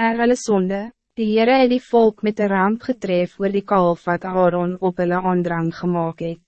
er hulle sonde, die Heere het die volk met de ramp getref oor die kalf wat Aaron op hulle aandrang gemaakt het.